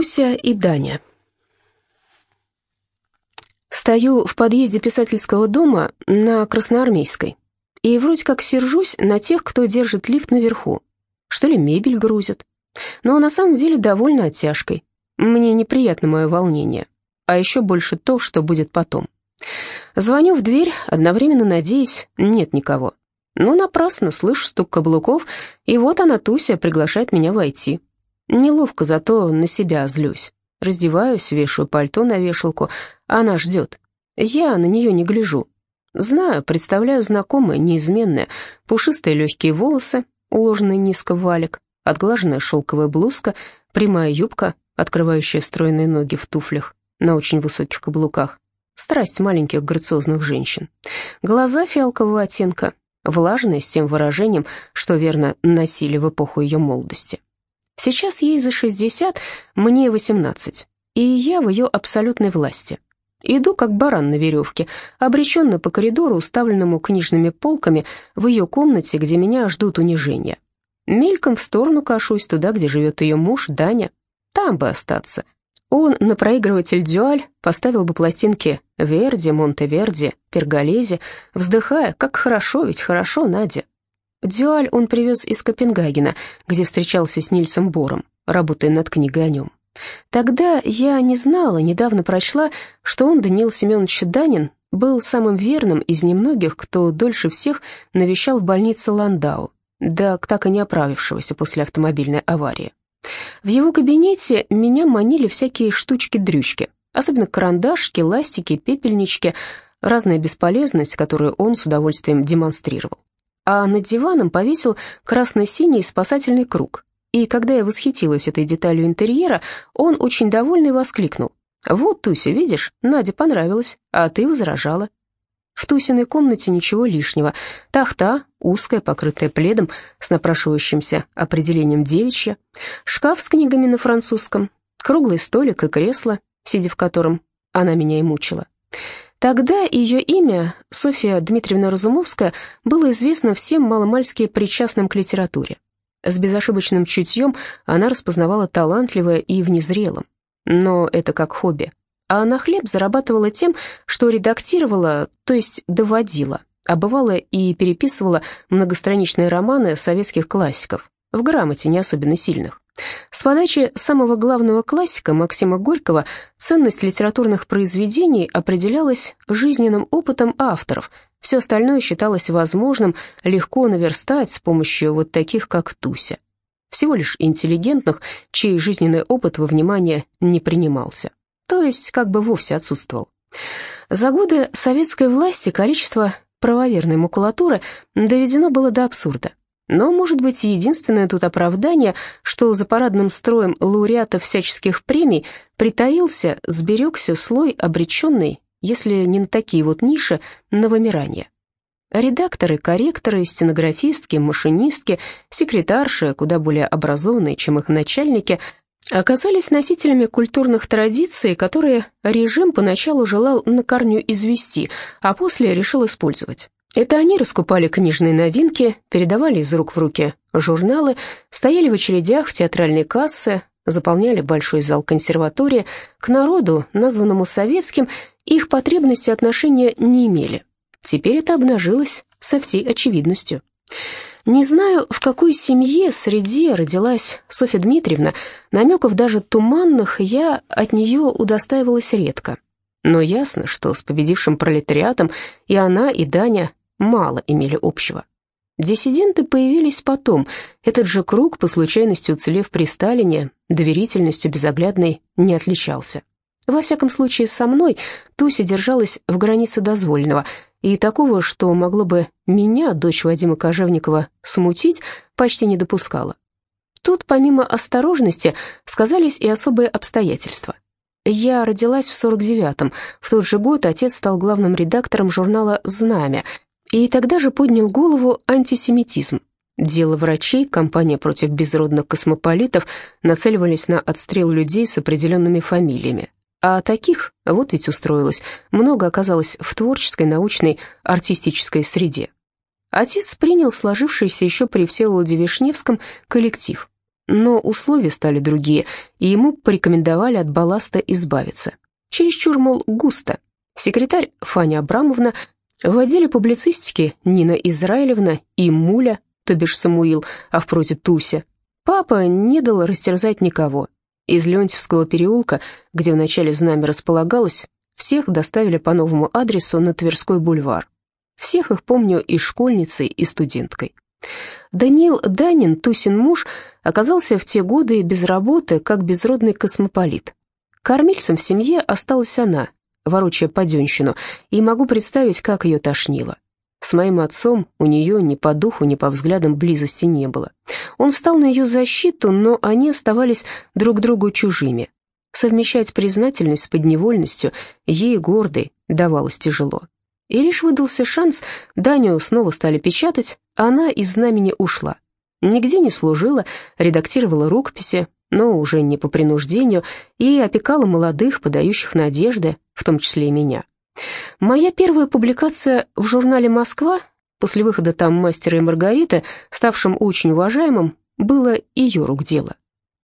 Туся и Даня. Стою в подъезде писательского дома на Красноармейской и вроде как сержусь на тех, кто держит лифт наверху. Что ли, мебель грузят. Но на самом деле довольно оттяжкой. Мне неприятно мое волнение, а еще больше то, что будет потом. Звоню в дверь, одновременно надеясь, нет никого. Но напрасно слышу стук каблуков, и вот она, Туся, приглашает меня войти. Неловко, зато на себя злюсь. Раздеваюсь, вешаю пальто на вешалку, она ждет. Я на нее не гляжу. Знаю, представляю знакомое, неизменное. Пушистые легкие волосы, уложенные низко в валик, отглаженная шелковая блузка, прямая юбка, открывающая стройные ноги в туфлях на очень высоких каблуках. Страсть маленьких грациозных женщин. Глаза фиалкового оттенка, влажные, с тем выражением, что верно носили в эпоху ее молодости. Сейчас ей за 60, мне 18, и я в ее абсолютной власти. Иду, как баран на веревке, обреченно по коридору, уставленному книжными полками, в ее комнате, где меня ждут унижения. Мельком в сторону кашусь, туда, где живет ее муж, Даня. Там бы остаться. Он на проигрыватель «Дюаль» поставил бы пластинки «Верди», «Монте-Верди», «Перголези», вздыхая, как хорошо, ведь хорошо, Надя. Дюаль он привез из Копенгагена, где встречался с Нильсом Бором, работая над книгой о нем. Тогда я не знала, недавно прочла, что он, Даниил Семенович Данин, был самым верным из немногих, кто дольше всех навещал в больнице Ландау, да так и не оправившегося после автомобильной аварии. В его кабинете меня манили всякие штучки-дрючки, особенно карандашки, ластики, пепельнички, разная бесполезность, которую он с удовольствием демонстрировал а над диваном повесил красно-синий спасательный круг. И когда я восхитилась этой деталью интерьера, он очень довольный воскликнул. «Вот, Туся, видишь, Наде понравилось, а ты возражала». В Тусиной комнате ничего лишнего. Тахта, узкая, покрытая пледом, с напрашивающимся определением девичья, шкаф с книгами на французском, круглый столик и кресло, сидя в котором она меня и мучила. Тогда ее имя, Софья Дмитриевна Разумовская, было известно всем маломальски причастным к литературе. С безошибочным чутьем она распознавала талантливое и в незрелом. Но это как хобби. А на хлеб зарабатывала тем, что редактировала, то есть доводила, а бывало и переписывала многостраничные романы советских классиков, в грамоте не особенно сильных. С подачи самого главного классика Максима Горького ценность литературных произведений определялась жизненным опытом авторов. Все остальное считалось возможным легко наверстать с помощью вот таких, как Туся. Всего лишь интеллигентных, чей жизненный опыт во внимание не принимался. То есть как бы вовсе отсутствовал. За годы советской власти количество правоверной макулатуры доведено было до абсурда. Но, может быть, единственное тут оправдание, что за парадным строем лауреатов всяческих премий притаился, сберегся слой обреченный, если не на такие вот ниши, на вымирание. Редакторы, корректоры, стенографистки, машинистки, секретарши, куда более образованные, чем их начальники, оказались носителями культурных традиций, которые режим поначалу желал на корню извести, а после решил использовать. Это они раскупали книжные новинки, передавали из рук в руки журналы, стояли в очередях в театральной кассе, заполняли большой зал консерватории. К народу, названному советским, их потребности отношения не имели. Теперь это обнажилось со всей очевидностью. Не знаю, в какой семье, среде родилась Софья Дмитриевна, намеков даже туманных я от нее удостаивалась редко. Но ясно, что с победившим пролетариатом и она, и Даня мало имели общего. Диссиденты появились потом. Этот же круг, по случайности уцелев при Сталине, доверительностью безоглядной не отличался. Во всяком случае, со мной Туся держалась в границе дозволенного, и такого, что могло бы меня, дочь Вадима Кожевникова, смутить, почти не допускала. Тут, помимо осторожности, сказались и особые обстоятельства. Я родилась в 49-м. В тот же год отец стал главным редактором журнала «Знамя», и тогда же поднял голову антисемитизм. Дело врачей, кампания против безродных космополитов нацеливались на отстрел людей с определенными фамилиями. А таких, вот ведь устроилось, много оказалось в творческой, научной, артистической среде. Отец принял сложившийся еще при Всеволоде Вишневском коллектив. но условия стали другие, и ему порекомендовали от балласта избавиться. Чересчур, мол, густо. Секретарь Фаня Абрамовна, в отделе публицистики Нина Израилевна и Муля, то бишь Самуил, а в прозе Туся. Папа не дал растерзать никого. Из Леонтьевского переулка, где вначале знамя располагалось, всех доставили по новому адресу на Тверской бульвар. Всех их помню и школьницей, и студенткой. Даниил Данин, Тусин муж, оказался в те годы без работы, как безродный космополит. Кормильцем в семье осталась она, ворочая паденщину, и могу представить, как ее тошнило. С моим отцом у нее ни по духу, ни по взглядам близости не было. Он встал на ее защиту, но они оставались друг другу чужими. Совмещать признательность с подневольностью ей гордой давалось тяжело. И лишь выдался шанс, Даню снова стали печатать, а она из знамени ушла. Нигде не служила, редактировала рукописи, но уже не по принуждению, и опекала молодых, подающих надежды, в том числе и меня. Моя первая публикация в журнале «Москва», после выхода там «Мастера и Маргариты», ставшим очень уважаемым, было ее рук дело.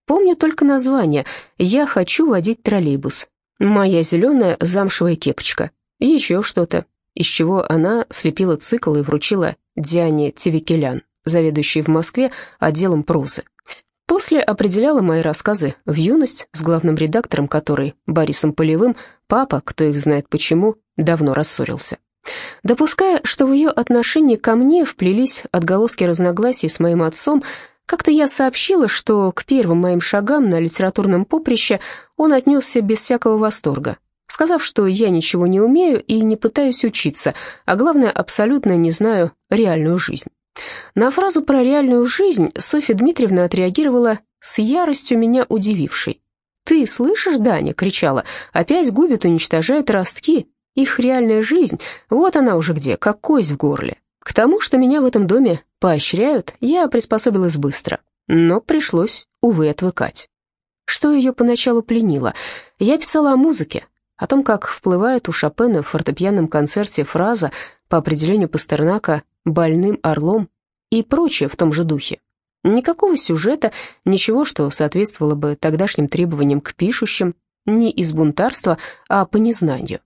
Помню только название «Я хочу водить троллейбус». Моя зеленая замшевая кепочка. Еще что-то, из чего она слепила цикл и вручила Диане Тевикелян, заведующей в Москве отделом прозы. После определяла мои рассказы в юность с главным редактором, который, Борисом Полевым, папа, кто их знает почему, давно рассорился. Допуская, что в ее отношении ко мне вплелись отголоски разногласий с моим отцом, как-то я сообщила, что к первым моим шагам на литературном поприще он отнесся без всякого восторга, сказав, что я ничего не умею и не пытаюсь учиться, а главное, абсолютно не знаю реальную жизнь. На фразу про реальную жизнь Софья Дмитриевна отреагировала с яростью меня удивившей. «Ты слышишь, Даня?» — кричала. «Опять губит, уничтожает ростки. Их реальная жизнь, вот она уже где, как кость в горле. К тому, что меня в этом доме поощряют, я приспособилась быстро. Но пришлось, увы, отвыкать. Что ее поначалу пленило? Я писала о музыке, о том, как вплывает у Шопена в фортепианном концерте фраза, по определению Пастернака, больным орлом и прочее в том же духе. Никакого сюжета, ничего, что соответствовало бы тогдашним требованиям к пишущим, не из бунтарства, а по незнанию.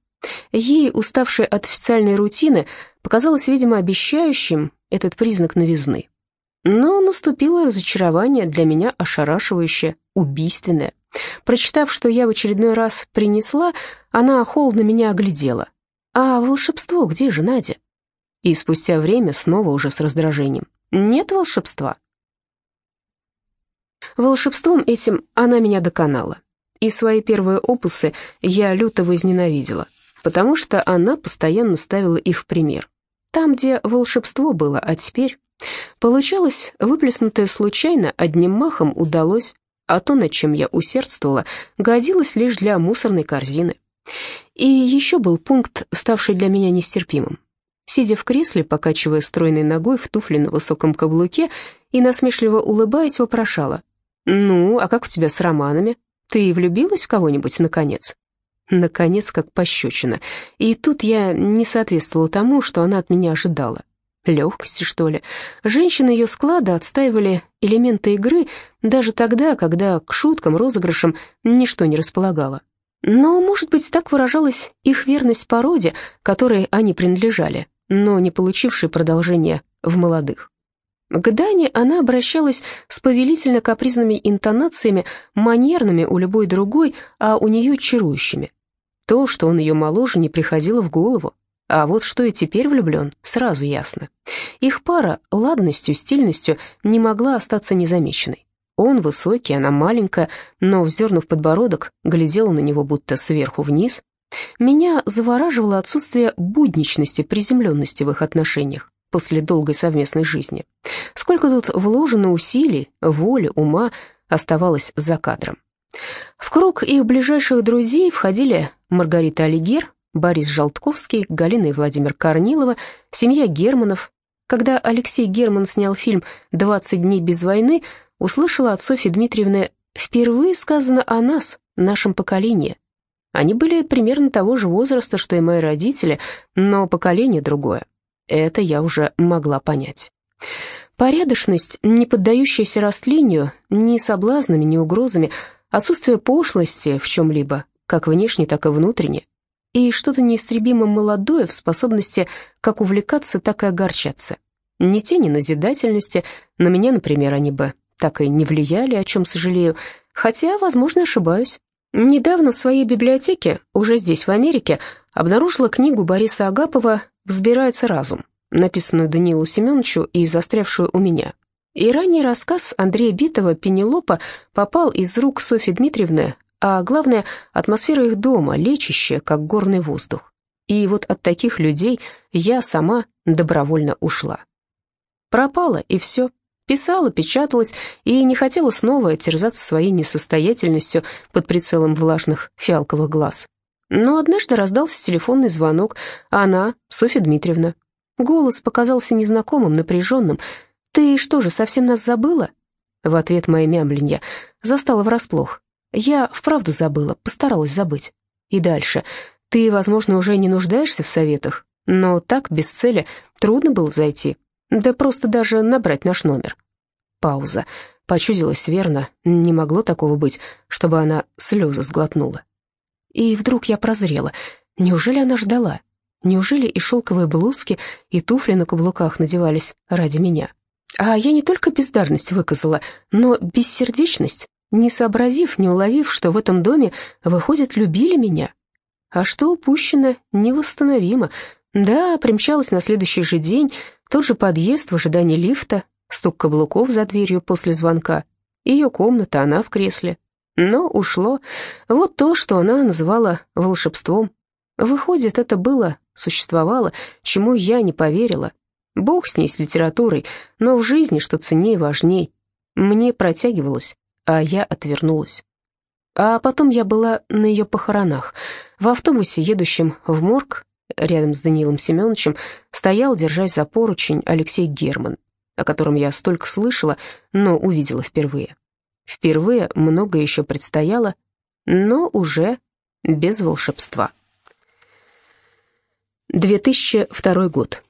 Ей, уставшей от официальной рутины, показалось, видимо, обещающим этот признак новизны. Но наступило разочарование для меня ошарашивающее, убийственное. Прочитав, что я в очередной раз принесла, она холодно меня оглядела. «А волшебство где же, Надя?» И спустя время снова уже с раздражением. «Нет волшебства». Волшебством этим она меня доконала. И свои первые опусы я люто возненавидела, потому что она постоянно ставила их в пример. Там, где волшебство было, а теперь... Получалось, выплеснутое случайно, одним махом удалось, а то, над чем я усердствовала, годилось лишь для мусорной корзины. И еще был пункт, ставший для меня нестерпимым. Сидя в кресле, покачивая стройной ногой в туфле на высоком каблуке и насмешливо улыбаясь, вопрошала. «Ну, а как у тебя с романами? Ты влюбилась в кого-нибудь, наконец?» Наконец, как пощечина. И тут я не соответствовала тому, что она от меня ожидала. Легкости, что ли. Женщины ее склада отстаивали элементы игры даже тогда, когда к шуткам, розыгрышам ничто не располагало. Но, может быть, так выражалась их верность породе, которой они принадлежали, но не получившей продолжения в молодых. К Дане она обращалась с повелительно-капризными интонациями, манерными у любой другой, а у нее чарующими. То, что он ее моложе, не приходило в голову. А вот что и теперь влюблен, сразу ясно. Их пара ладностью, стильностью не могла остаться незамеченной. Он высокий, она маленькая, но, вздернув подбородок, глядела на него будто сверху вниз. Меня завораживало отсутствие будничности, приземленности в их отношениях после долгой совместной жизни. Сколько тут вложено усилий, воли, ума оставалось за кадром. В круг их ближайших друзей входили Маргарита Алигер, Борис Желтковский, Галина и Владимир Корнилова, семья Германов. Когда Алексей Герман снял фильм «20 дней без войны», услышала от Софьи Дмитриевны «Впервые сказано о нас, нашем поколении». Они были примерно того же возраста, что и мои родители, но поколение другое. Это я уже могла понять. Порядочность, не поддающаяся растлению, ни соблазнами, ни угрозами, отсутствие пошлости в чем-либо, как внешне, так и внутренне, и что-то неистребимо молодое в способности как увлекаться, так и огорчаться. Ни тени назидательности, на меня, например, они бы так и не влияли, о чем сожалею, хотя, возможно, ошибаюсь. Недавно в своей библиотеке, уже здесь, в Америке, обнаружила книгу Бориса Агапова «Взбирается разум», написанную Данилу Семеновичу и застрявшую у меня. И ранний рассказ Андрея Битова «Пенелопа» попал из рук Софьи Дмитриевны, а главное, атмосфера их дома, лечащая, как горный воздух. И вот от таких людей я сама добровольно ушла. Пропала, и все. Писала, печаталась и не хотела снова терзаться своей несостоятельностью под прицелом влажных фиалковых глаз. Но однажды раздался телефонный звонок, а она, Софья Дмитриевна. Голос показался незнакомым, напряженным. «Ты что же, совсем нас забыла?» В ответ моя мямленья застала врасплох. Я вправду забыла, постаралась забыть. И дальше. Ты, возможно, уже не нуждаешься в советах, но так, без цели, трудно было зайти. Да просто даже набрать наш номер. Пауза. Почудилась верно, не могло такого быть, чтобы она слезы сглотнула. И вдруг я прозрела. Неужели она ждала? Неужели и шелковые блузки, и туфли на каблуках надевались ради меня? А я не только бездарность выказала, но бессердечность, не сообразив, не уловив, что в этом доме, выходит, любили меня. А что упущено, невосстановимо. Да, примчалась на следующий же день, тот же подъезд в ожидании лифта, стук каблуков за дверью после звонка, ее комната, она в кресле. Но ушло вот то, что она называла волшебством. Выходит, это было, существовало, чему я не поверила. Бог с ней, с литературой, но в жизни что ценнее важней. Мне протягивалось, а я отвернулась. А потом я была на ее похоронах. В автобусе, едущем в морг, рядом с Даниилом Семеновичем, стоял, держась за поручень, Алексей Герман, о котором я столько слышала, но увидела впервые. Впервые много еще предстояло, но уже без волшебства. 2002 год.